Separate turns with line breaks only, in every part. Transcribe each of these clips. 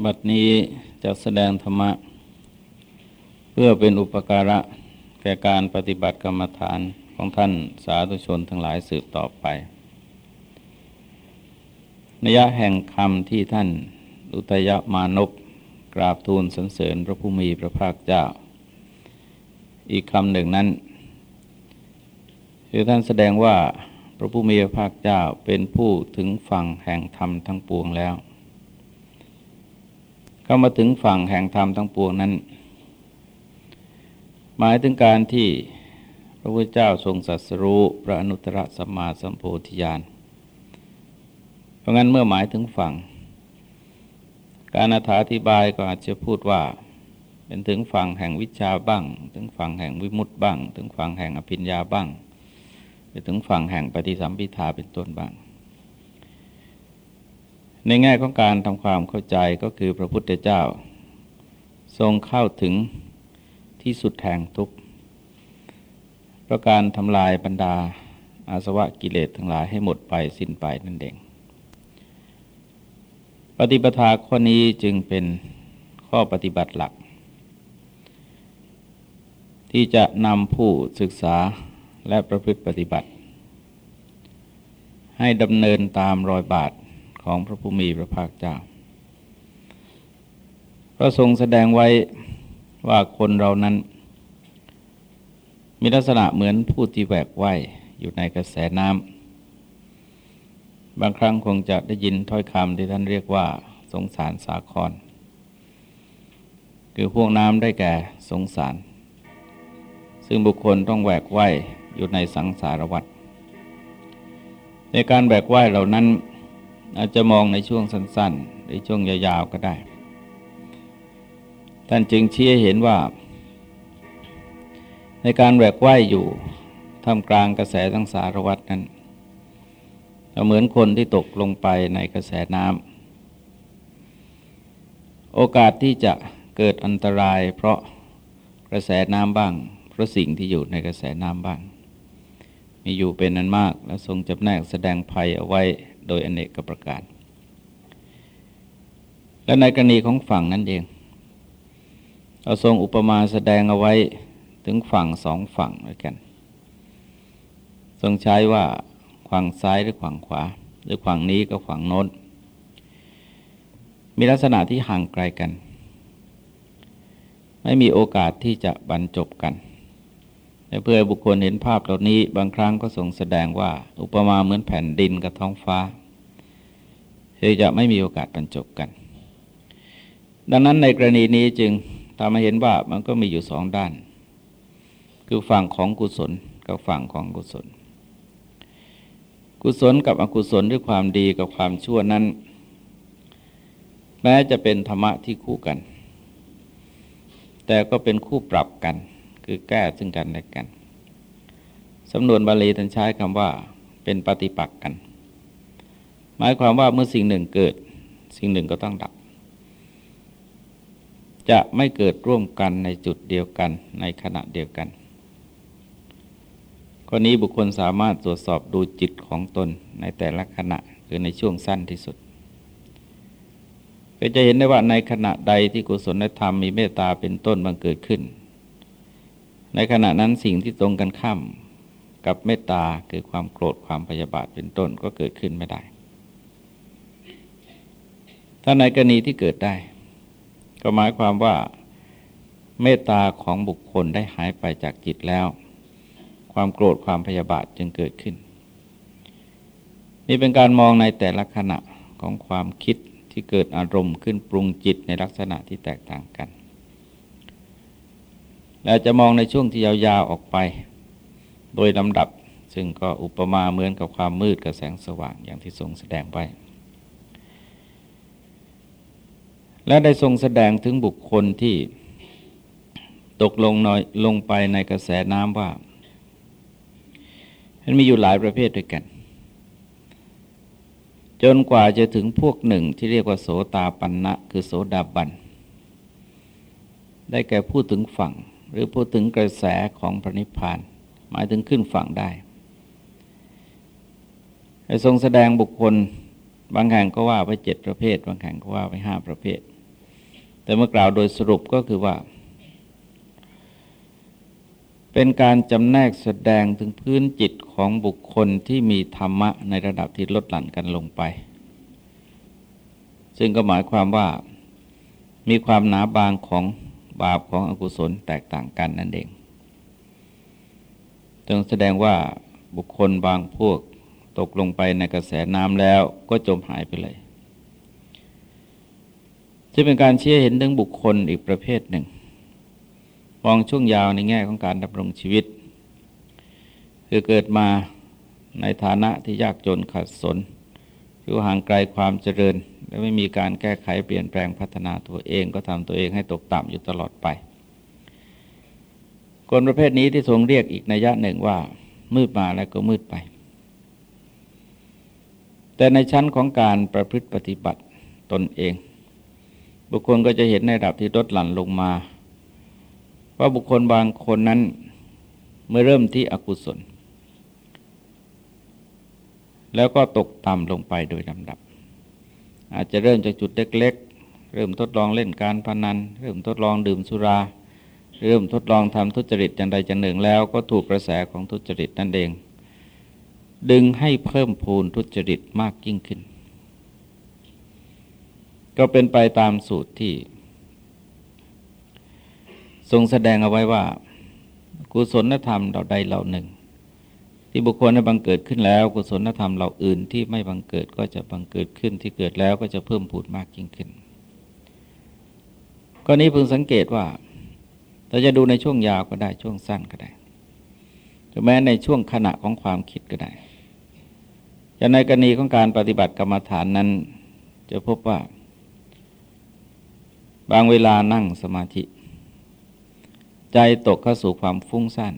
บัดนี้จะแสดงธรรมะ เพื่อเป็นอุปการะแก่การปฏิบัติกรรมฐานของท่านสาธุชนทั้งหลายสืบต่อไปนยะแห่งคำที่ท่านอุตยมานพกราบทูลสรรเสริญพระผู้มีพระภาคเจ้า อีกคำหนึ่งนั้น คือท่านแสดงว่าพระผู้มีพระภาคเจ้าเป็นผู้ถึงฝั่งแห่งธรรมทั้งปวงแล้ว เข้ามาถึงฝั่งแห่งธรรมทั้งปวงนั้น หมายถึงการที่พระพุทธเจ้าทรงสัสรู้พระอนุตตรสัมมาสัมโพธิญาณเพราะงั้นเมื่อหมายถึงฝั่ง การอธิบายก็อาจจะพูดว่า เป็นถึงฝั่งแห่งวิชาบ้าง ถึงฝั่งแห่งวิมุตติบ้าง ถึงฝั่งแห่งอภิญญาบ้าง ไปถึงฝั่งแห่งปฏิสัมพิทาเป็นต้นบ้าง ในแง่ของการทำความเข้าใจก็คือพระพุทธเจ้า ทรงเข้าถึงที่สุดแห่งทุกข์ประการทำลายบรรดาอาสวะกิเลสทั้งหลายให้หมดไปสิ้นไปนั่นเอง ปฏิปทาข้อนี้จึงเป็นข้อปฏิบัติหลัก ที่จะนำผู้ศึกษาและประพฤติปฏิบัติ ให้ดำเนินตามรอยบาท ของพระผู้มีพระภาคเจ้าพระทรงแสดงไว้ว่าคนเรานั้น มีลักษณะเหมือนผู้ที่แหวกว่ายอยู่ในกระแสน้ำบางครั้งคงจะได้ยินถ้อยคำที่ท่านเรียกว่า สงสารสาคร คือพวกน้ำได้แก่สงสาร ซึ่งบุคคลต้องแหวกว่ายอยู่ในสังสารวัฏในการแบกว่ายเหล่านั้น อาจจะมองในช่วงสั้น ๆ หรือช่วงยาวๆก็ได้ ท่านจึงเชี้เห็นว่า ในการแหวกว่ายอยู่ท่ามกลางกระแสทั้งสารวัตนั้นเหมือนคนที่ตกลงไปในกระแสน้ำโอกาสที่จะเกิดอันตราย เพราะกระแสน้ำบ้าง เพราะสิ่งที่อยู่ในกระแสน้ำบ้าง มีอยู่เป็นนั้นมากและทรงจำแนกแสดงภัยเอาไว้ โดยอเนกประการ และในกรณีของฝั่งนั้นเองเราทรงอุปมาแสดงเอาไว้ถึงฝั่งสองฝั่งด้วยกัน ทรงใช้ว่าฝั่งซ้ายหรือฝั่งขวา หรือฝั่งนี้กับฝั่งโน้น มีลักษณะที่ห่างไกลกัน ไม่มีโอกาสที่จะบรรจบกัน เพื่อบุคคลเห็นภาพเหล่านี้บางครั้งก็ทรงแสดงว่า อุปมาเหมือนแผ่นดินกับท้องฟ้าคือจะไม่มีโอกาสบรรจบกัน ดังนั้นในกรณีนี้จึงทำให้เห็นว่ามันก็มีอยู่สองด้าน คือฝั่งของกุศลกับฝั่งของกุศล กุศลกับอกุศลด้วยความดีกับความชั่วนั้น แม้จะเป็นธรรมะที่คู่กัน แต่ก็เป็นคู่ปรับกัน คือแก้ซึ่งกันและกันสำนวนบาลีท่านใช้คำว่า เป็นปฏิปักษ์กัน หมายความว่าเมื่อสิ่งหนึ่งเกิด สิ่งหนึ่งก็ต้องดับ จะไม่เกิดร่วมกันในจุดเดียวกันในขณะเดียวกันข้อนี้บุคคลสามารถตรวจสอบดูจิตของตนในแต่ละขณะคือในช่วงสั้นที่สุดก็จะเห็นได้ว่าในขณะใดที่กุศลธรรมมีเมตตาเป็นต้นบังเกิดขึ้น ในขณะนั้นสิ่งที่ตรงกันข้ามกับเมตตาคือความโกรธความพยาบาทเป็นต้นก็เกิดขึ้นไม่ได้ ถ้าในกรณีที่เกิดได้ ก็หมายความว่าเมตตาของบุคคลได้หายไปจากจิตแล้ว ความโกรธความพยาบาทจึงเกิดขึ้น นี่เป็นการมองในแต่ละขณะของความคิดที่เกิดอารมณ์ขึ้นปรุงจิตในลักษณะที่แตกต่างกัน แล้วจะมองในช่วงที่ยาวๆออกไป โดยลำดับซึ่งก็อุปมาเหมือนกับความมืดกับแสงสว่างอย่างที่ทรงแสดงไว้และได้ทรงแสดงถึงบุคคลที่ตกลงน้อยลงไปในกระแสน้ำว่า มันมีอยู่หลายประเภทด้วยกัน จนกว่าจะถึงพวกหนึ่งที่เรียกว่าโสตาปันนะคือโสดาบัน ได้แก่พูดถึงฝั่ง หรือพูดถึงกระแสของพระนิพพาน หมายถึงขึ้นฝั่งได้ทรงแสดงบุคคลบางแห่งก็ว่าไปเจ็ดประเภท บางแห่งก็ว่าไปห้าประเภท แต่เมื่อกล่าวโดยสรุปก็คือว่า เป็นการจำแนกแสดงถึงพื้นจิตของบุคคลที่มีธรรมะในระดับที่ลดหลั่นกันลงไป ซึ่งก็หมายความว่ามีความหนาบางของ บาปของอกุศลแตกต่างกันนั่นเอง จึงแสดงว่าบุคคลบางพวกตกลงไปในกระแสน้ำแล้วก็จมหายไปเลยจะเป็นการเชี้เห็นถึงบุคคลอีกประเภทหนึ่ง มองช่วงยาวในแง่ของการดำรงชีวิต คือเกิดมาในฐานะที่ยากจนขัดสนอยู่ห่างไกลความเจริญ และไม่มีการแก้ไขเปลี่ยนแปลงพัฒนาตัวเองก็ทำตัวเองให้ตกต่ำอยู่ตลอดไป คนประเภทนี้ที่ทรงเรียกอีกนัยยะหนึ่งว่า มืดมาแล้วก็มืดไป แต่ในชั้นของการประพฤติปฏิบัติตนเอง บุคคลก็จะเห็นในระดับที่ลดหลั่นลงมา ว่าบุคคลบางคนนั้นเมื่อเริ่มที่อกุศลแล้วก็ตกต่ำลงไปโดยลำดับ อาจจะเริ่มจากจุดเล็กๆ เริ่มทดลองเล่นการพนัน เริ่มทดลองดื่มสุรา เริ่มทดลองทำทุจริตอย่างใดอย่างหนึ่งแล้วก็ถูกกระแสของทุจริตนั่นเอง ดึงให้เพิ่มพูนทุจริตมากยิ่งขึ้น ก็เป็นไปตามสูตรที่ ทรงแสดงเอาไว้ว่า กุศลธรรมเราใดเราหนึ่ง ที่บุคคลได้บังเกิดขึ้นแล้ว กุศลธรรมเราอื่นที่ไม่บังเกิดก็จะบังเกิดขึ้นที่เกิดแล้วก็จะเพิ่มพูดมากยิ่งขึ้นก็นี้พึงสังเกตว่าเราจะดูในช่วงยาวก็ได้ช่วงสั้นก็ได้หรือแม้ในช่วงขณะของความคิดก็ได้จะในกรณีของการปฏิบัติกรรมฐานนั้น จะพบว่า บางเวลานั่งสมาธิ ใจตกเข้าสู่ความฟุ้งซ่าน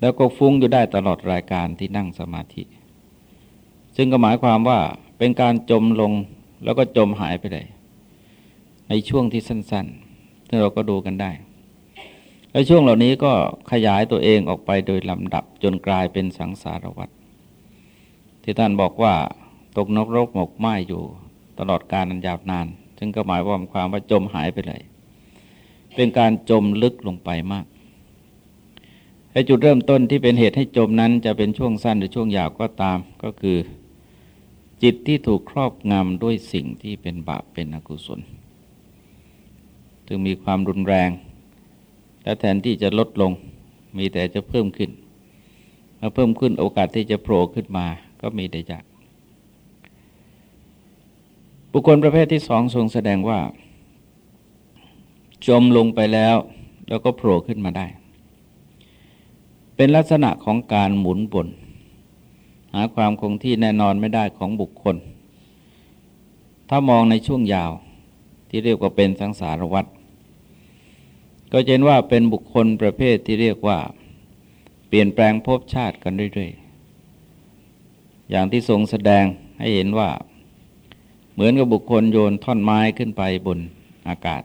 แล้วก็ฟุ้งอยู่ได้ตลอดรายการที่นั่งสมาธิ ซึ่งก็หมายความว่าเป็นการจมลงแล้วก็จมหายไปเลย ในช่วงที่สั้นๆ ที่เราก็ดูกันได้ และช่วงเหล่านี้ก็ขยายตัวเองออกไปโดยลำดับจนกลายเป็นสังสารวัฏที่ท่านบอกว่าตกนกรกหมกไหมอยู่ตลอดการนันยาวนาน ซึ่งก็หมายความความว่าจมหายไปเลย เป็นการจมลึกลงไปมาก อ้จุดเริ่มต้นที่เป็นเหตุให้จมนั้น จะเป็นช่วงสั้นหรือช่วงยาวก็ตาม ก็คือ จิตที่ถูกครอบงำด้วยสิ่งที่เป็นบาปเป็นอกุศลจึงมีความรุนแรง และแทนที่จะลดลงมีแต่จะเพิ่มขึ้นเมื่อเพิ่มขึ้นโอกาสที่จะโผล่ขึ้นมาก็มีได้ยากบุคคลประเภทที่สองทรงแสดงว่า จมลงไปแล้ว แล้วก็โผล่ขึ้นมาได้ เป็นลักษณะของการหมุนบนหาความคงที่แน่นอนไม่ได้ของบุคคล ถ้ามองในช่วงยาวที่เรียกว่าเป็นสังสารวัตรก็เห็นว่าเป็นบุคคลประเภทที่เรียกว่า เปลี่ยนแปลงภพชาติกันเรื่อยๆ อย่างที่ทรงแสดงให้เห็นว่า เหมือนกับบุคคลโยนท่อนไม้ขึ้นไปบนอากาศ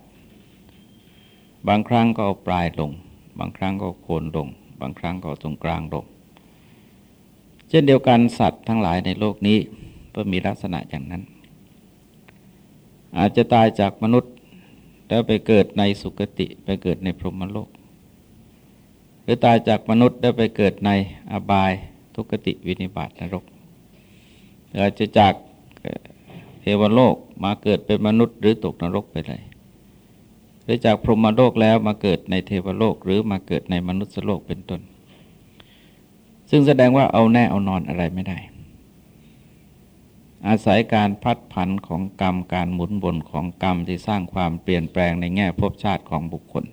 บางครั้งก็เอาปลายลง บางครั้งก็โคนลง บางครั้งก็ตรงกลางลงเช่นเดียวกันสัตว์ทั้งหลายในโลกนี้ก็มีลักษณะอย่างนั้น อาจจะตายจากมนุษย์ แล้วไปเกิดในสุคติไปเกิดในพรหมโลก หรือตายจากมนุษย์แล้วไปเกิดในอบายทุกติวินิบาตนรกอาจจะจากเทวโลกมาเกิดเป็นมนุษย์หรือตกนรกไปเลย หรือจากพรหมโลกแล้วมาเกิดในเทวโลกหรือมาเกิดในมนุษย์โลกเป็นต้น ซึ่งแสดงว่าเอาแน่เอานอนอะไรไม่ได้ อาศัยการพัดผันของกรรมการหมุนบนของกรรมที่สร้างความเปลี่ยนแปลงในแง่ภพชาติของบุคคล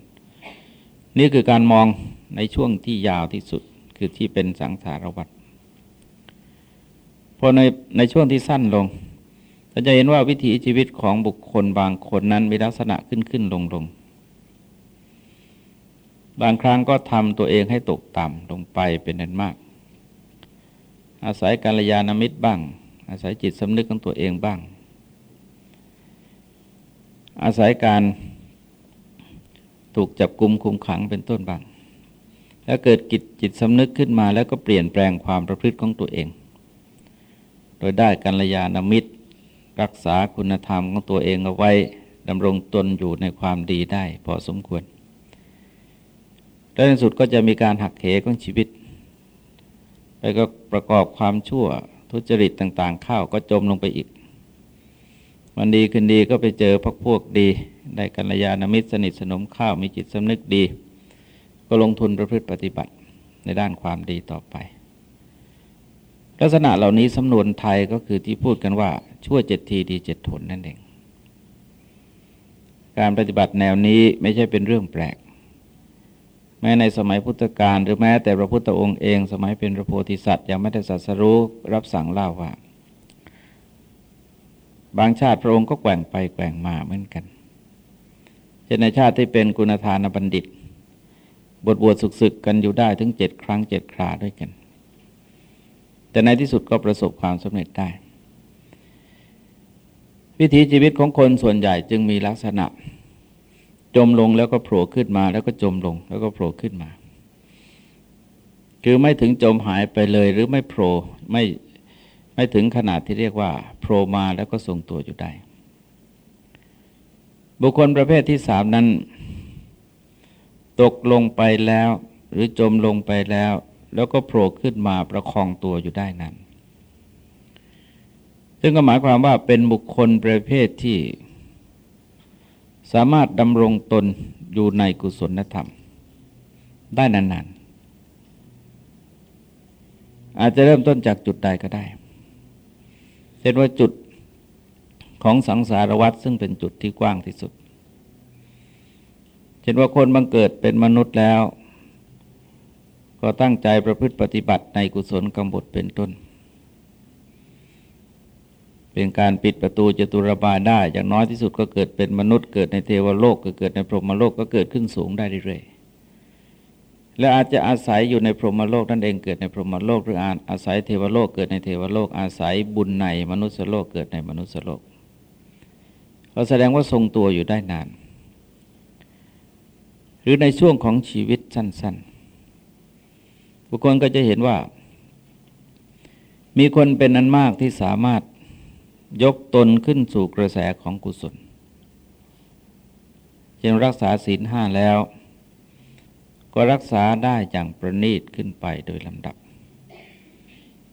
นี่คือการมองในช่วงที่ยาวที่สุดคือที่เป็นสังสารวัฏพอในในช่วงที่สั้นลง เราจะเห็นว่าวิถีชีวิตของบุคคลบางคนนั้นมีลักษณะขึ้นขึ้นลงลงบางครั้งก็ทำตัวเองให้ตกต่ำลงไปเป็นนันมาก อาศัยการยานามิตรบ้าง อาศัยจิตสำนึกของตัวเองบ้าง อาศัยการถูกจับกลุ่มคุมขังเป็นต้นบ้าง แล้วเกิดกิจจิตสำนึกขึ้นมาแล้วก็เปลี่ยนแปลงความประพฤติของตัวเอง โดยได้กัลยาณมิตร รักษาคุณธรรมของตัวเองเอาไว้ดำรงตนอยู่ในความดีได้พอสมควรและในสุดก็จะมีการหักเหของชีวิต ไปก็ประกอบความชั่วทุจริตต่างๆ เข้าก็จมลงไปอีกวันดีคืนดีก็ไปเจอพวกพวกดี ได้กัลยาณมิตรสนิทสนมข้าวมีจิตสำนึกดี ก็ลงทุนประพฤติปฏิบัติในด้านความดีต่อไป ลักษณะเหล่านี้สำนวนไทยก็คือที่พูดกันว่า ชั่วเจ็ดทีดีเจ็ดทนนั่นเอง การปฏิบัติแนวนี้ไม่ใช่เป็นเรื่องแปลก แม้ในสมัยพุทธกาลหรือแม้แต่พระพุทธองค์เองสมัยเป็นพระโพธิสัตว์ยังไม่ได้สัสรู้รับสั่งเล่าว่า บางชาติพระองค์ก็แกว่งไปแกว่งมาเหมือนกันเช่นในชาติที่เป็นกุณธานบัณฑิต บทบวชศึกๆกันอยู่ได้ถึงเจ็ดครั้งเจ็ดคราด้วยกันแต่ในที่สุดก็ประสบความสำเร็จได้ วิถีชีวิตของคนส่วนใหญ่จึงมีลักษณะ จมลงแล้วก็โผล่ขึ้นมาแล้วก็จมลงแล้วก็โผล่ขึ้นมา คือไม่ถึงจมหายไปเลยหรือไม่โผล่ไม่ไม่ถึงขนาดที่เรียกว่าโผล่มาแล้วก็ทรงตัวอยู่ได้ บุคคลประเภทที่สามนั้น ตกลงไปแล้ว หรือจมลงไปแล้ว แล้วก็โผล่ขึ้นมาประคองตัวอยู่ได้นั้น ซึ่งก็หมายความว่าเป็นบุคคลประเภทที่ สามารถดำรงตนอยู่ในกุศลธรรม ได้นานๆ อาจจะเริ่มต้นจากจุดใดก็ได้เช่นว่าจุดของสังสารวัฏซึ่งเป็นจุดที่กว้างที่สุด เช่นว่าคนบังเกิดเป็นมนุษย์แล้ว ก็ตั้งใจประพฤติปฏิบัติในกุศลกรรมบทเป็นต้น เป็นการปิดประตูจตุรบาได้ อย่างน้อยที่สุดก็เกิดเป็นมนุษย์เกิดในเทวโลกก็เกิดในพรหมโลกก็เกิดขึ้นสูงได้เรื่อยๆและอาจจะอาศัยอยู่ในพรหมโลกนั่นเองเกิดในพรหมโลกหรืออาอาศัยเทวโลกเกิดในเทวโลก อาศัยบุญในมนุษยโลกเกิดในมนุษยโลกเราแสดงว่าทรงตัวอยู่ได้นาน หรือในช่วงของชีวิตสั้น ๆ บุคคลก็จะเห็นว่า มีคนเป็นนันมากที่สามารถ ยกตนขึ้นสู่กระแสของกุศลเช่นรักษาศีลห้าแล้ว ก็รักษาได้อย่างประณีตขึ้นไปโดยลำดับ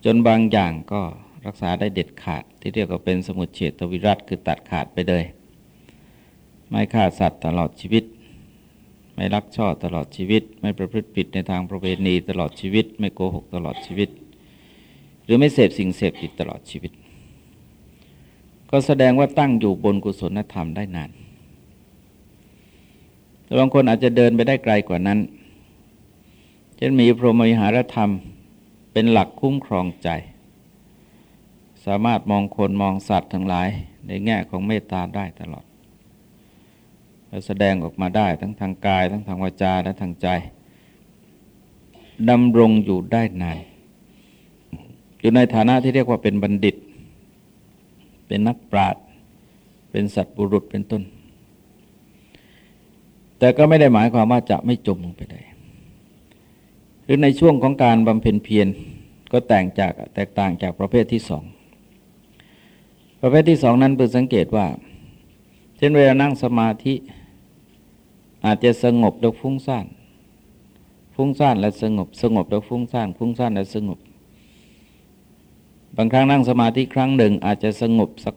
จนบางอย่างก็รักษาได้เด็ดขาดที่เรียกว่าเป็นสมุทเฉตวิรัตคือตัดขาดไปเลย ไม่ฆ่าสัตว์ตลอดชีวิต ไม่รักชอบตลอดชีวิต ไม่ประพฤติผิดในทางประเวณีตลอดชีวิต ไม่โกหกตลอดชีวิต หรือไม่เสพสิ่งเสพติดตลอดชีวิต ก็แสดงว่าตั้งอยู่บนกุศลธรรมได้นานแต่บางคนอาจจะเดินไปได้ไกลกว่านั้นเช่นมีพรหมวิหารธรรมเป็นหลักคุ้มครองใจ สามารถมองคนมองสัตว์ทั้งหลายในแง่ของเมตตาได้ตลอดแสดงออกมาได้ทั้งทางกาย ทั้งทางวาจาและทางใจดำรงอยู่ได้นานอยู่ในฐานะที่เรียกว่าเป็นบัณฑิต เป็นนักปราชญ์เป็นสัตว์บุรุษเป็นต้น แต่ก็ไม่ได้หมายความว่าจะไม่จมลงไปได้หรือในช่วงของการบำเพ็ญเพียรก็แตกจากแตกต่างจากประเภทที่สองประเภทที่สองนั้นเพื่อสังเกตว่า เช่นเวลานั่งสมาธิ อาจจะสงบแล้วฟุ้งซ่าน ฟุ้งซ่านและสงบ สงบแล้วฟุ้งซ่าน ฟุ้งซ่านและสงบ บางครั้งนั่งสมาธิครั้งหนึ่ง อาจจะสงบสัก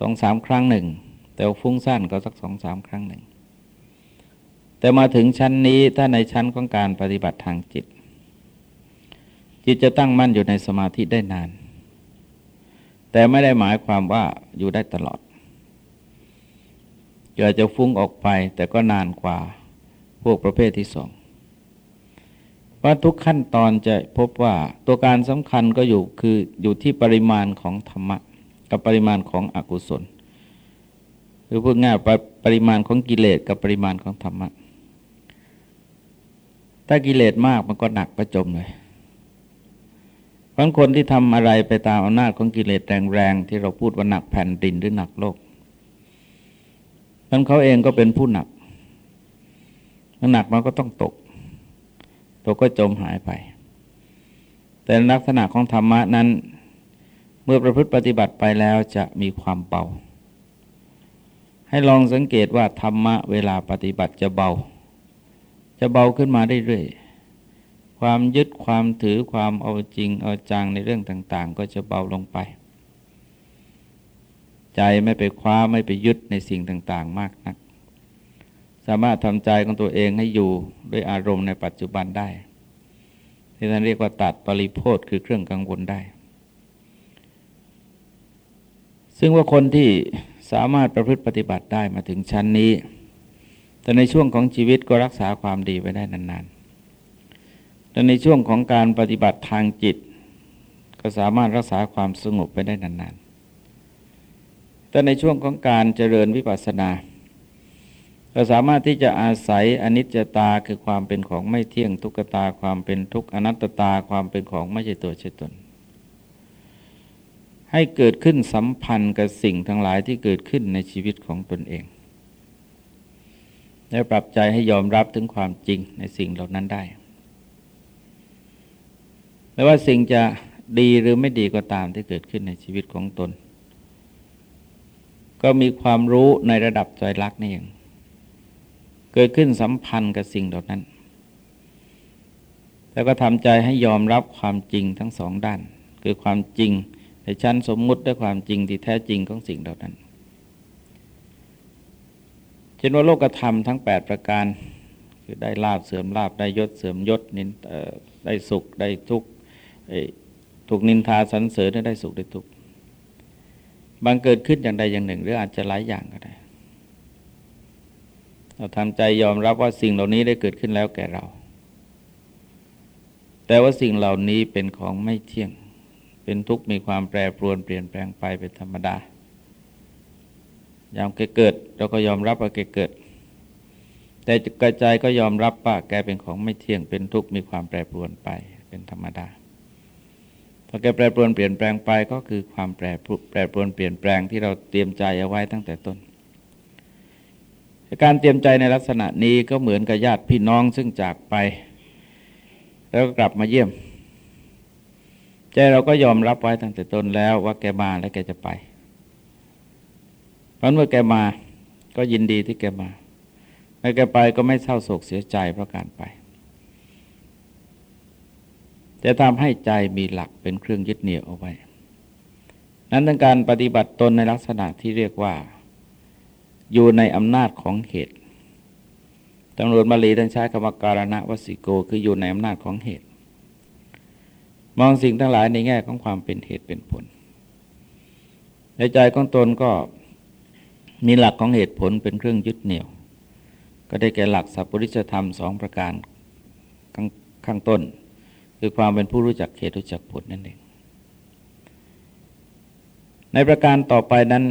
สองสามครั้งหนึ่ง แต่ฟุ้งซ่านก็สักสองสามครั้งหนึ่ง แต่มาถึงชั้นนี้ถ้าในชั้นของการปฏิบัติทางจิต จิตจะตั้งมั่นอยู่ในสมาธิได้นาน แต่ไม่ได้หมายความว่าอยู่ได้ตลอดอาจจะฟุ้งออกไปแต่ก็นานกว่าพวกประเภทที่สอง ว่าทุกขั้นตอนจะพบว่าตัวการสำคัญก็อยู่คืออยู่ที่ปริมาณของธรรมะ กับปริมาณของอกุศลหรือพูดง่ายปริมาณของกิเลสกับปริมาณของธรรมะ ถ้ากิเลสมากมันก็หนักประจมเลยบางคนที่ทำอะไรไปตามอำนาจของกิเลสแรงๆที่เราพูดว่าหนักแผ่นดินหรือหนักโลกท่านเขาเองก็เป็นผู้หนักมันหนักมันก็ต้องตก ตกก็จมหายไป แต่ลักษณะของธรรมะนั้น เมื่อประพฤติปฏิบัติไปแล้วจะมีความเบาใให้ลองสังเกตว่าธรรมะเวลาปฏิบัติจะเบา จะเบาขึ้นมาได้เรื่อยความยึดความถือความเอาจริงเอาจังในเรื่องต่าง ๆ ก็จะเบาลงไป ใจไม่ไปคว้าไม่ไปยึดในสิ่งต่าง ๆ มากนัก สามารถทำใจของตัวเองให้อยู่ด้วยอารมณ์ในปัจจุบันได้ ที่ท่านเรียกว่าตัดปริโพธคือเครื่องกังวลได้ ซึ่งว่าคนที่สามารถประพฤติปฏิบัติได้มาถึงชั้นนี้ แต่ในช่วงของชีวิตก็รักษาความดีไว้ได้นานๆ แต่ในช่วงของการปฏิบัติทางจิต ก็สามารถรักษาความสงบไปได้นานๆ แต่ในช่วงของการเจริญวิปัสสนา ก็สามารถที่จะอาศัยอนิจจตาคือความเป็นของไม่เที่ยงทุกตาความเป็นทุกอนัตตาความเป็นของไม่ใช่ตัวใช่ตน ให้เกิดขึ้นสัมพันธ์กับสิ่งทั้งหลายที่เกิดขึ้นในชีวิตของตนเอง และปรับใจให้ยอมรับถึงความจริงในสิ่งเหล่านั้นได้ไม่ว่าสิ่งจะดีหรือไม่ดีก็ตามที่เกิดขึ้นในชีวิตของตน ก็มีความรู้ในระดับใจรักนี่เอง เกิดขึ้นสัมพันธ์กับสิ่งเหล่านั้น แล้วก็ทำใจให้ยอมรับความจริงทั้งสองด้าน คือความจริงในชั้นสมมุติด้วยความจริงที่แท้จริงของสิ่งเหล่านั้นเช่นว่าโลกธรรมทั้ง 8 ประการ คือได้ลาบเสื่อมลาบได้ยศเสื่อมยศนินได้สุขได้ทุกข์ถูกนินทาสรรเสริญได้สุขได้ทุกข์บางเกิดขึ้นอย่างใดอย่างหนึ่ง หรืออาจจะหลายอย่างก็ได้ เราทำใจยอมรับว่าสิ่งเหล่านี้ได้เกิดขึ้นแล้วแก่เรา แต่ว่าสิ่งเหล่านี้เป็นของไม่เที่ยง เป็นทุกข์มีความแปรปรวนเปลี่ยนแปลงไปเป็นธรรมดายามแกเกิด เราก็ยอมรับว่าแกเกิด แต่กระจายก็ยอมรับว่าแกเป็นของไม่เที่ยง เป็นทุกข์มีความแปรปรวนไปเป็นธรรมดาพอแกแปรปรวนเปลี่ยนแปลงไปก็คือความแปรแปรปรวนเปลี่ยนแปลงที่เราเตรียมใจเอาไว้ตั้งแต่ต้น การเตรียมใจในลักษณะนี้ก็เหมือนกับญาติพี่น้องซึ่งจากไป แล้วก็กลับมาเยี่ยม ใจเราก็ยอมรับไว้ตั้งแต่ต้นแล้วว่าแกมาและแกจะไป เพราะเมื่อแกมาก็ยินดีที่แกมาเมื่อแกไปก็ไม่เศร้าโศกเสียใจเพราะการไปจะทำให้ใจมีหลักเป็นเครื่องยึดเหนี่ยวเอาไว้ นั้นทั้งการปฏิบัติตนในลักษณะที่เรียกว่า อยู่ในอำนาจของเหตุตำรวจมาลีท่านใช้คำว่าการณะวสิโก คืออยู่ในอำนาจของเหตุ มองสิ่งทั้งหลายในแง่ของความเป็นเหตุเป็นผล ในใจของตนก็มีหลักของเหตุผลเป็นเครื่องยึดเหนี่ยว ก็ได้แก่หลักสัพพุริสธรรมสองประการขข้างต้น คือความเป็นผู้รู้จักเหตุรู้จักผลนั่นเองในประการต่อไปนั้น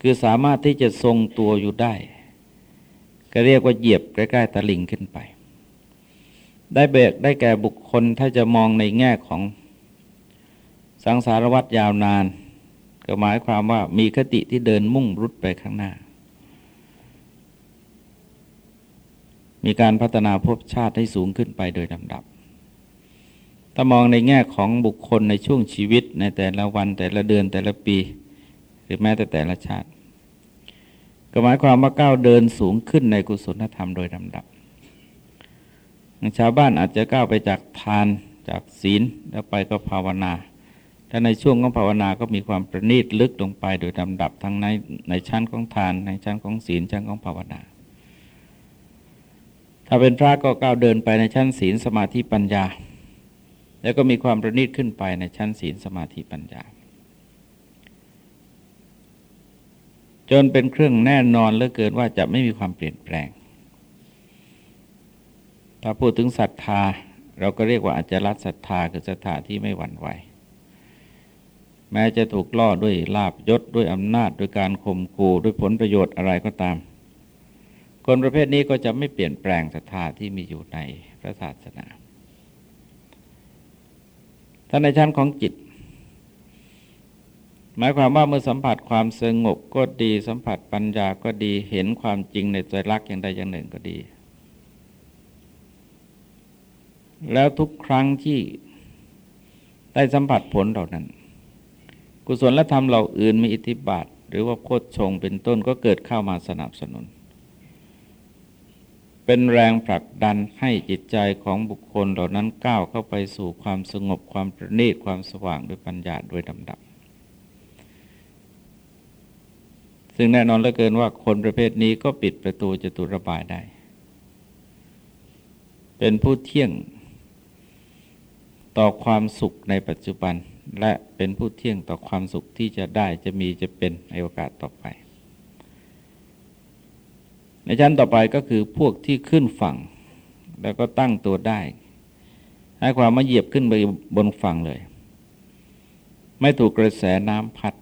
คือสามารถที่จะทรงตัวอยู่ได้ ก็เรียกว่าเหยียบใกล้ๆตะลิงขึ้นไป ได้เบรกได้แก่บุคคลถ้าจะมองในแง่ของสังสารวัตรยาวนาน ก็หมายความว่ามีคติที่เดินมุ่งรุดไปข้างหน้า มีการพัฒนาภพชาติให้สูงขึ้นไปโดยลำดับ ถ้ามองในแง่ของบุคคลในช่วงชีวิตในแต่ละวันแต่ละเดือนแต่ละปี รือแม้แต่แต่ละชาติ ก็หมายความว่าก้าวเดินสูงขึ้นในกุศลธรรมโดยลำดับชาวบ้านอาจจะก้าวไปจากทานจากศีลแล้วไปก็ภาวนาถ้าในช่วงของภาวนาก็มีความประณีตลึกลงไปโดยลำดับทั้งในในชั้นของทานในชั้นของศีลชั้นของภาวนา ถ้าเป็นพระก็ก้าวเดินไปในชั้นศีลสมาธิปัญญา แล้วก็มีความประณีตขึ้นไปในชั้นศีลสมาธิปัญญา จนเป็นเครื่องแน่นอนเหลือเกินว่าจะไม่มีความเปลี่ยนแปลง ถ้าพูดถึงศรัทธา เราก็เรียกว่าอาจจะรัศรัทธาคือศรัทธาที่ไม่หวั่นไหว แม้จะถูกล่อด้วยลาบยศด้วยอำนาจด้วยการข่มขู่ด้วยผลประโยชน์อะไรก็ตาม คนประเภทนี้ก็จะไม่เปลี่ยนแปลงศรัทธาที่มีอยู่ในพระศาสนาถ้าในชั้นของจิต หมายความว่าเมื่อสัมผัสความสงบก็ดี สัมผัสปัญญาก็ดีเห็นความจริงในใจรักอย่างใดอย่างหนึ่งก็ดี แล้วทุกครั้งที่ได้สัมผัสผลเหล่านั้น กุศลและธรรมเหล่าอื่นมีอิทธิบาท หรือว่าโพชงเป็นต้นก็เกิดเข้ามาสนับสนุน เป็นแรงผลักดันให้จิตใจของบุคคลเหล่านั้นก้าวเข้าไปสู่ความสงบความประณีตความสว่างด้วยปัญญาโดยลำดับ ซึ่งแน่นอนเหลือเกินว่าคนประเภทนี้ก็ปิดประตูจตุระบายได้ เป็นผู้เที่ยงต่อความสุขในปัจจุบัน และเป็นผู้เที่ยงต่อความสุขที่จะได้จะมีจะเป็นในโอกาสต่อไป ในชั้นต่อไปก็คือพวกที่ขึ้นฝั่ง แล้วก็ตั้งตัวได้ ให้ความมาเหยียบขึ้นไปบนฝั่งเลย ไม่ถูกกระแสน้ำพัด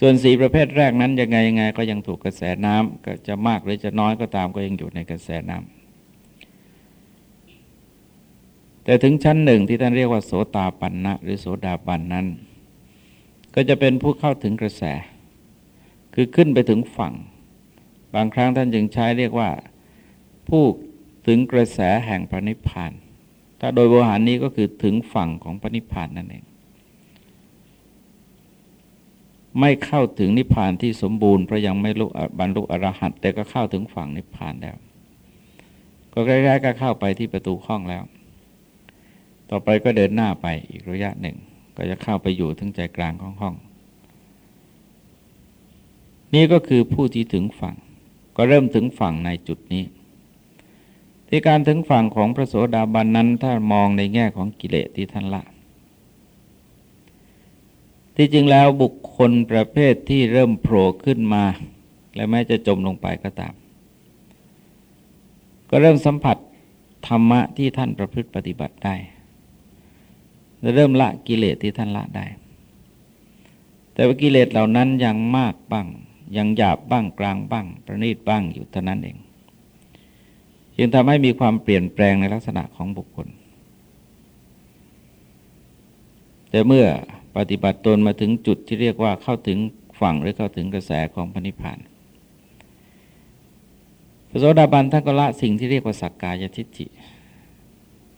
ส่วนสีประเภทแรกนั้นยังไงยังไงก็ยังถูกกระแสน้ำก็จะมากหรือจะน้อยก็ตามก็ยังอยู่ในกระแสน้ำแต่ถึงชั้นหนึ่งที่ท่านเรียกว่าโสตาปันนะหรือโสดาปันนั้น ก็จะเป็นผู้เข้าถึงกระแส คือขึ้นไปถึงฝั่ง บางครั้งท่านจึงใช้เรียกว่าผู้ถึงกระแสแห่งพระนิพพาน ถ้าโดยโบหารนี้ก็คือถึงฝั่งของพระนิพพานนั่นเอง ไม่เข้าถึงนิพพานที่สมบูรณ์เพราะยังไม่บรรลุอรหัตแต่ก็เข้าถึงฝั่งนิพพานแล้ว ก็ใกล้ๆก็เข้าไปที่ประตูห้องแล้ว ต่อไปก็เดินหน้าไปอีกระยะหนึ่ง ก็จะเข้าไปอยู่ถึงใจกลางของห้อง นี่ก็คือผู้ที่ถึงฝั่ง ก็เริ่มถึงฝั่งในจุดนี้ ที่การถึงฝั่งของพระโสดาบันนั้นถ้ามองในแง่ของกิเลสที่ท่านละ ที่จริงแล้วบุคคลประเภทที่เริ่มโผล่ขึ้นมา และแม้จะจมลงไปก็ตาม ก็เริ่มสัมผัสธรรมะที่ท่านประพฤติปฏิบัติได้เริ่มละกิเลสที่ท่านละได้ แต่ว่ากิเลสเหล่านั้นยังมากบ้าง ยังหยาบบ้างกลางบ้าง ประณีตบ้างอยู่เท่านั้นเอง จึงทำให้มีความเปลี่ยนแปลงในลักษณะของบุคคล แต่เมื่อปฏิบัติตนมาถึงจุดที่เรียกว่าเข้าถึงฝั่งหรือเข้าถึงกระแสของพระนิพพานพระโสดาบันท่านก็ละสิ่งที่เรียกว่าสักกายทิฏฐิ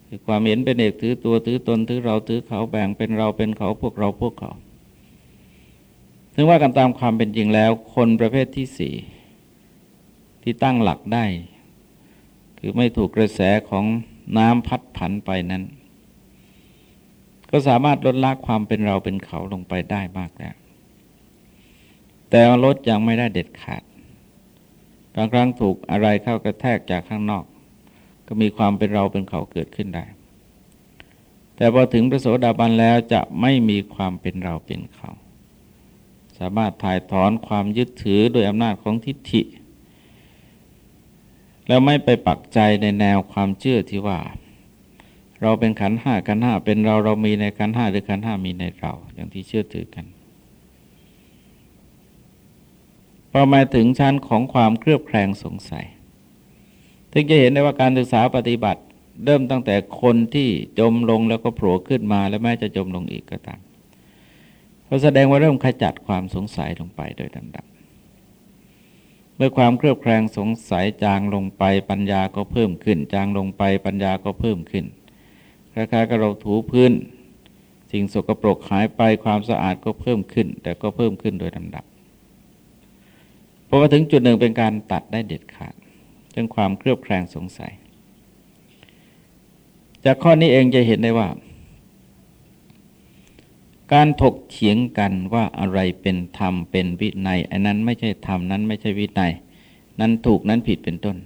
คือความเห็นเป็นเอกถือตัวถือตนถือเราถือเขาแบ่งเป็นเราเป็นเขาพวกเราพวกเขา ถึงว่ากันตามความเป็นจริงแล้ว คนประเภทที่สี่ที่ตั้งหลักได้ คือไม่ถูกกระแสของน้ำพัดผันไปนั้น ก็สามารถลดละความเป็นเราเป็นเขาลงไปได้มากแล้ว แต่ลดยังไม่ได้เด็ดขาดบางครั้งถูกอะไรเข้ากระแทกจากข้างนอก ก็มีความเป็นเราเป็นเขาเกิดขึ้นได้ แต่พอถึงพระโสดาบันแล้วจะไม่มีความเป็นเราเป็นเขา สามารถถ่ายถอนความยึดถือโดยอำนาจของทิฏฐิ แล้วไม่ไปปักใจในแนวความเชื่อที่ว่า เราเป็นขันห้าขันห้าเป็นเราเรามีในขันห้าหรือขันห้ามีในเรา อย่างที่เชื่อถือกันพอมาถึงชั้นของความเครือบแคลงสงสัยถึงจะเห็นได้ว่าการศึกษาปฏิบัติ เริ่มตั้งแต่คนที่จมลงแล้วก็โผล่ขึ้นมาแล้วแม้จะจมลงอีกก็ตามก็แสดงว่าเริ่มขจัดความสงสัยลงไปโดยลำดับเมื่อความเครือบแคลงสงสัยจางลงไปปัญญาก็เพิ่มขึ้น จางลงไปปัญญาก็เพิ่มขึ้น คล้ายๆกับเราถูพื้น สิ่งสกปรกหายไปความสะอาดก็เพิ่มขึ้น แต่ก็เพิ่มขึ้นโดยลำดับพอมาถึงจุดหนึ่งเป็นการตัดได้เด็ดขาดเรื่องความเครือบแคลงสงสัย จากข้อนี้เองจะเห็นได้ว่า การถกเถียงกันว่าอะไรเป็นธรรมเป็นวินัยอันนั้นไม่ใช่ธรรมนั้นไม่ใช่วินัย นั้นถูกนั้นผิดเป็นต้น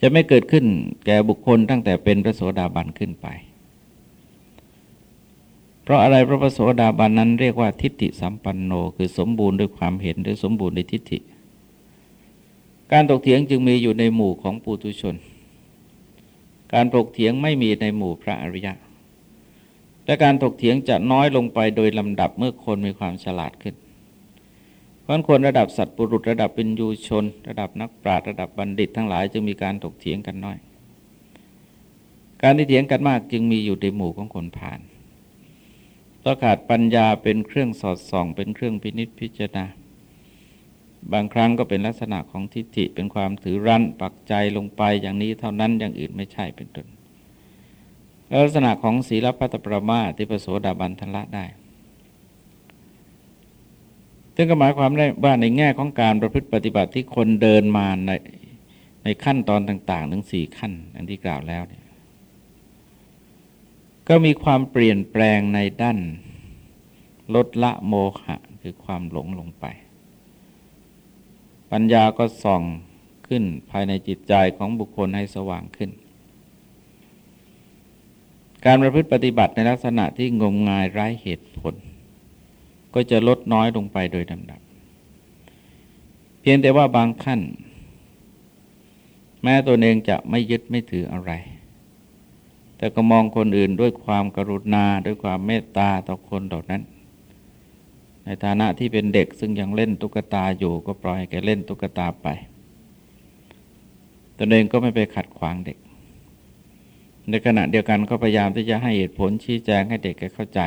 จะไม่เกิดขึ้นแก่บุคคลตั้งแต่เป็นพระโสดาบันขึ้นไป เพราะอะไรพระพโสดาบันนั้นเรียกว่าทิฏฐิสัมปันโน คือสมบูรณ์ด้วยความเห็นหรือสมบูรณ์ในทิฏฐิ การถกเถียงจึงมีอยู่ในหมู่ของปุถุชน การถกเถียงไม่มีในหมู่พระอริยะ และการถกเถียงจะน้อยลงไปโดยลำดับเมื่อคนมีความฉลาดขึ้น พราะคนระดับสัตว์ปุรุษระดับเป็นยูชน ระดับนักปราชญ์ระดับบัณฑิตทั้งหลายจึงมีการถกเถียงกันน้อย การที่เถียงกันมากจึงมีอยู่ในหมู่ของคนผ่านต้องขาดปัญญาเป็นเครื่องสอดส่อง เป็นเครื่องพินิจพิจารณา บางครั้งก็เป็นลักษณะของทิฏฐิเป็นความถือรั้นปักใจลงไปอย่างนี้เท่านั้นอย่างอื่นไม่ใช่เป็นต้นลักษณะของศีลพัตประมาที่ประโสดาบันทละได้ ซึ่งก็หมายความได้ว่าในแง่ของการประพฤติปฏิบัติที่คนเดินมาในในขั้นตอนต่างๆถึงสี่ขั้นอย่างที่กล่าวแล้วเนี่ยก็มีความเปลี่ยนแปลงในด้านลดละโมหะคือความหลงลงไป ปัญญาก็ส่องขึ้นภายในจิตใจของบุคคลให้สว่างขึ้น การประพฤติปฏิบัติในลักษณะที่งมงายไร้เหตุผล ก็จะลดน้อยลงไปโดยลำดับ เพียงแต่ว่าบางขั้น แม้ตัวเองจะไม่ยึดไม่ถืออะไร แต่ก็มองคนอื่นด้วยความกรุณาด้วยความเมตตาต่อคนเหล่านั้น ในฐานะที่เป็นเด็กซึ่งยังเล่นตุ๊กตาอยู่ก็ปล่อยให้แกเล่นตุ๊กตาไปตนเองก็ไม่ไปขัดขวางเด็ก ในขณะเดียวกันก็พยายามที่จะให้เหตุผลชี้แจงให้เด็กแกเข้าใจ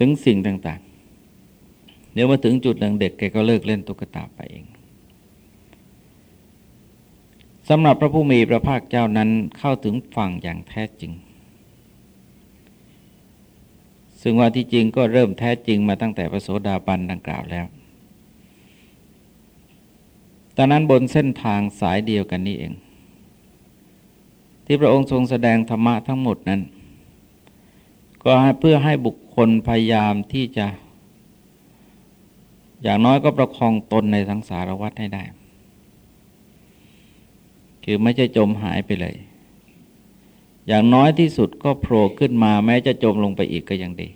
ถึงสิ่งต่างๆ เดี๋ยวมาถึงจุดหนึ่งเด็กแกก็เลิกเล่นตุ๊กตาไปเองสำหรับพระผู้มีพระภาคเจ้านั้นเข้าถึงฝั่งอย่างแท้จริง ซึ่งว่าที่จริงก็เริ่มแท้จริงมาตั้งแต่พระโสดาบันดังกล่าวแล้วตอนนั้นบนเส้นทางสายเดียวกันนี้เอง ที่พระองค์ทรงแสดงธรรมะทั้งหมดนั้น ก็เพื่อให้บุค คลพยายามที่จะ อย่างน้อยก็ประคองตนในสังสารวัฏให้ได้ คือไม่ใช่จมหายไปเลย อย่างน้อยที่สุดก็โผล่ขึ้นมาแม้จะจมลงไปอีกก็ยังดี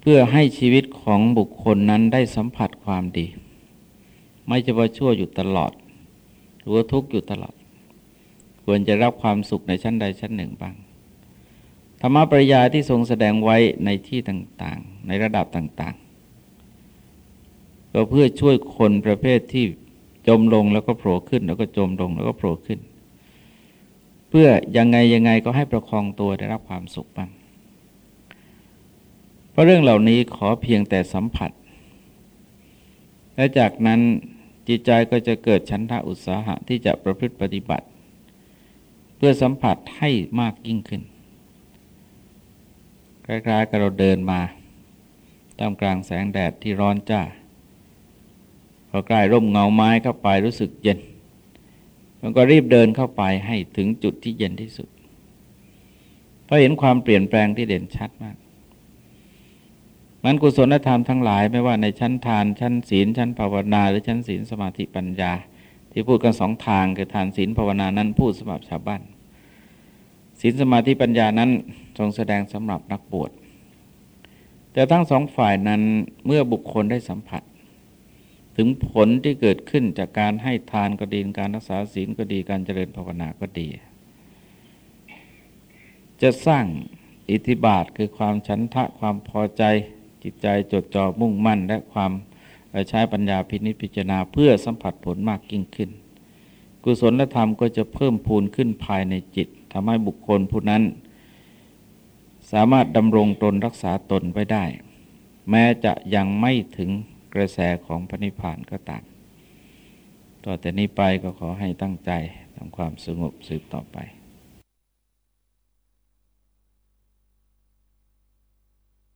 เพื่อให้ชีวิตของบุคคลนั้นได้สัมผัสความดี ไม่จะว่าชั่วอยู่ตลอด หรือว่าทุกข์อยู่ตลอด ควรจะรับความสุขในชั้นใดชั้นหนึ่งบ้าง ธรรมะปริยาที่ทรงแสดงไว้ในที่ต่างๆ ในระดับต่างๆ ก็เพื่อช่วยคนประเภทที่จมลงแล้วก็โผล่ขึ้น แล้วก็จมลงแล้วก็โผล่ขึ้น เพื่อยังไงยังไงก็ให้ประคองตัวได้รับความสุขบ้าง เพราะเรื่องเหล่านี้ขอเพียงแต่สัมผัส และจากนั้นจิตใจก็จะเกิดชั้นทะอุตสาหะที่จะประพฤติปฏิบัติ เพื่อสัมผัสให้มากยิ่งขึ้น คล้ายๆกับเราเดินมาท่ามกลางแสงแดดที่ร้อนจ้าพอใกล้ร่มเงาไม้เข้าไปรู้สึกเย็น มันก็รีบเดินเข้าไปให้ถึงจุดที่เย็นที่สุดเพราะเห็นความเปลี่ยนแปลงที่เด่นชัดมากมันกุศลธรรมทั้งหลายไม่ว่าในชั้นทานชั้นศีลชั้นภาวนาหรือชั้นศีลสมาธิปัญญา ที่พูดกันสองทางคือทานศีลภาวนานั้นพูดสำหรับชาวบ้าน ศีลสมาธิปัญญานั้นทรงแสดงสำหรับนักบวชแต่ทั้งสองฝ่ายนั้นเมื่อบุคคลได้สัมผัส ถึงผลที่เกิดขึ้นจากการให้ทานก็ดีการรักษาศีลก็ดีการเจริญภาวนาก็ดี จะสร้างอิทธิบาทคือความฉันทะความพอใจจิตใจจดจ่อมุ่งมั่น และความใช้ปัญญาพินิจพิจารณาเพื่อสัมผัสผลมากยิ่งขึ้น กุศลและธรรมก็จะเพิ่มพูนขึ้นภายในจิต ทำให้บุคคลผู้นั้น สามารถดำรงตนรักษาตนไว้ได้ แม้จะยังไม่ถึงกระแสของพระนิพพานก็ตามต่อแต่นี้ไปก็ขอให้ตั้งใจทำความสงบสืบต่อไป